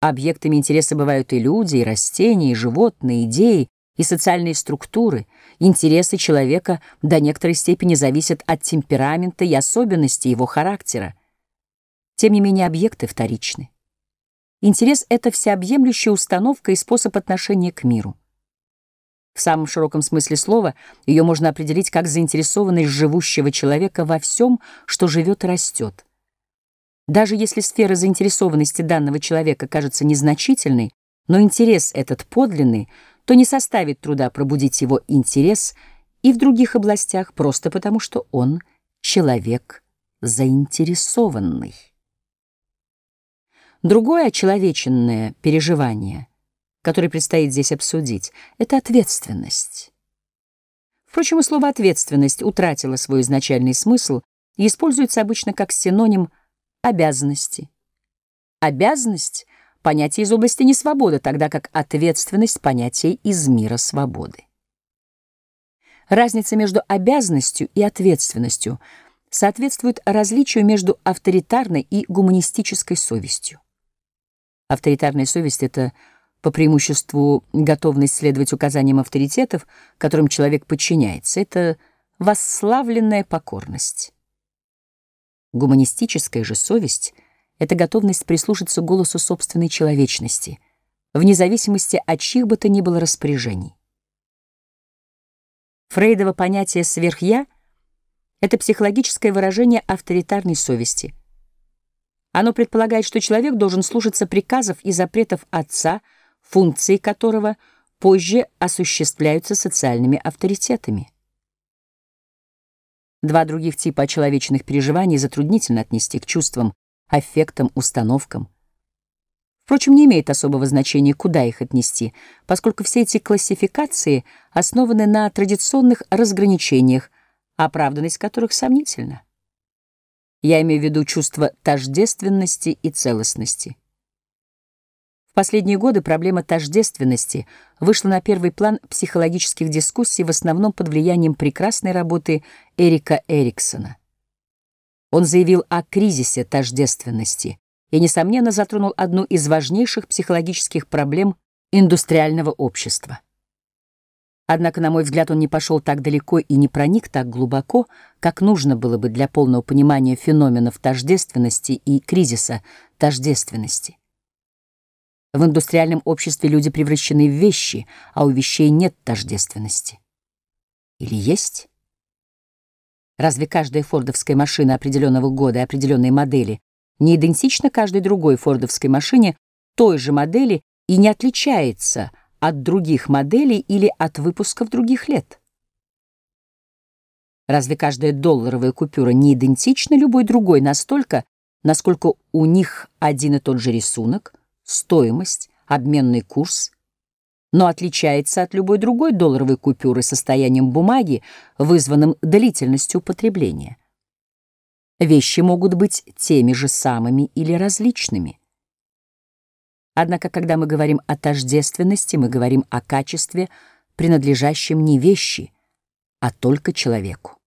Объектами интереса бывают и люди, и растения, и животные, идеи, и социальные структуры. Интересы человека до некоторой степени зависят от темперамента и особенностей его характера. Тем не менее, объекты вторичны. Интерес — это всеобъемлющая установка и способ отношения к миру. В самом широком смысле слова ее можно определить как заинтересованность живущего человека во всем, что живет и растет. Даже если сфера заинтересованности данного человека кажется незначительной, но интерес этот подлинный, то не составит труда пробудить его интерес и в других областях, просто потому что он человек заинтересованный. Другое очеловеченное переживание, которое предстоит здесь обсудить, — это ответственность. Впрочем, и слово «ответственность» утратило свой изначальный смысл и используется обычно как синоним обязанности. Обязанность — понятие из области несвободы, тогда как ответственность — понятие из мира свободы. Разница между обязанностью и ответственностью соответствует различию между авторитарной и гуманистической совестью. Авторитарная совесть — это по преимуществу готовность следовать указаниям авторитетов, которым человек подчиняется. Это восславленная покорность. Гуманистическая же совесть — это готовность прислушаться голосу собственной человечности, вне зависимости от чьих бы то ни было распоряжений. Фрейдово понятие «сверхя» — это психологическое выражение авторитарной совести — оно предполагает, что человек должен слушаться приказов и запретов отца, функции которого позже осуществляются социальными авторитетами. Два других типа человечных переживаний затруднительно отнести к чувствам, аффектам, установкам. Впрочем, не имеет особого значения, куда их отнести, поскольку все эти классификации основаны на традиционных разграничениях, оправданность которых сомнительна. Я имею в виду чувство тождественности и целостности. Последние годы проблема тождественности вышла на первый план психологических дискуссий в основном под влиянием прекрасной работы Эрика Эриксона. Он заявил о кризисе тождественности и, несомненно, затронул одну из важнейших психологических проблем индустриального общества. Однако, на мой взгляд, он не пошел так далеко и не проник так глубоко, как нужно было бы для полного понимания феноменов тождественности и кризиса тождественности. В индустриальном обществе люди превращены в вещи, а у вещей нет тождественности. Или есть? Разве каждая фордовская машина определенного года и определенной модели не идентична каждой другой фордовской машине той же модели и не отличается от других моделей или от выпусков других лет? Разве каждая долларовая купюра не идентична любой другой настолько, насколько у них один и тот же рисунок, стоимость, обменный курс, но отличается от любой другой долларовой купюры состоянием бумаги, вызванным длительностью употребления? Вещи могут быть теми же самыми или различными. Однако, когда мы говорим о тождественности, мы говорим о качестве, принадлежащем не вещи, а только человеку.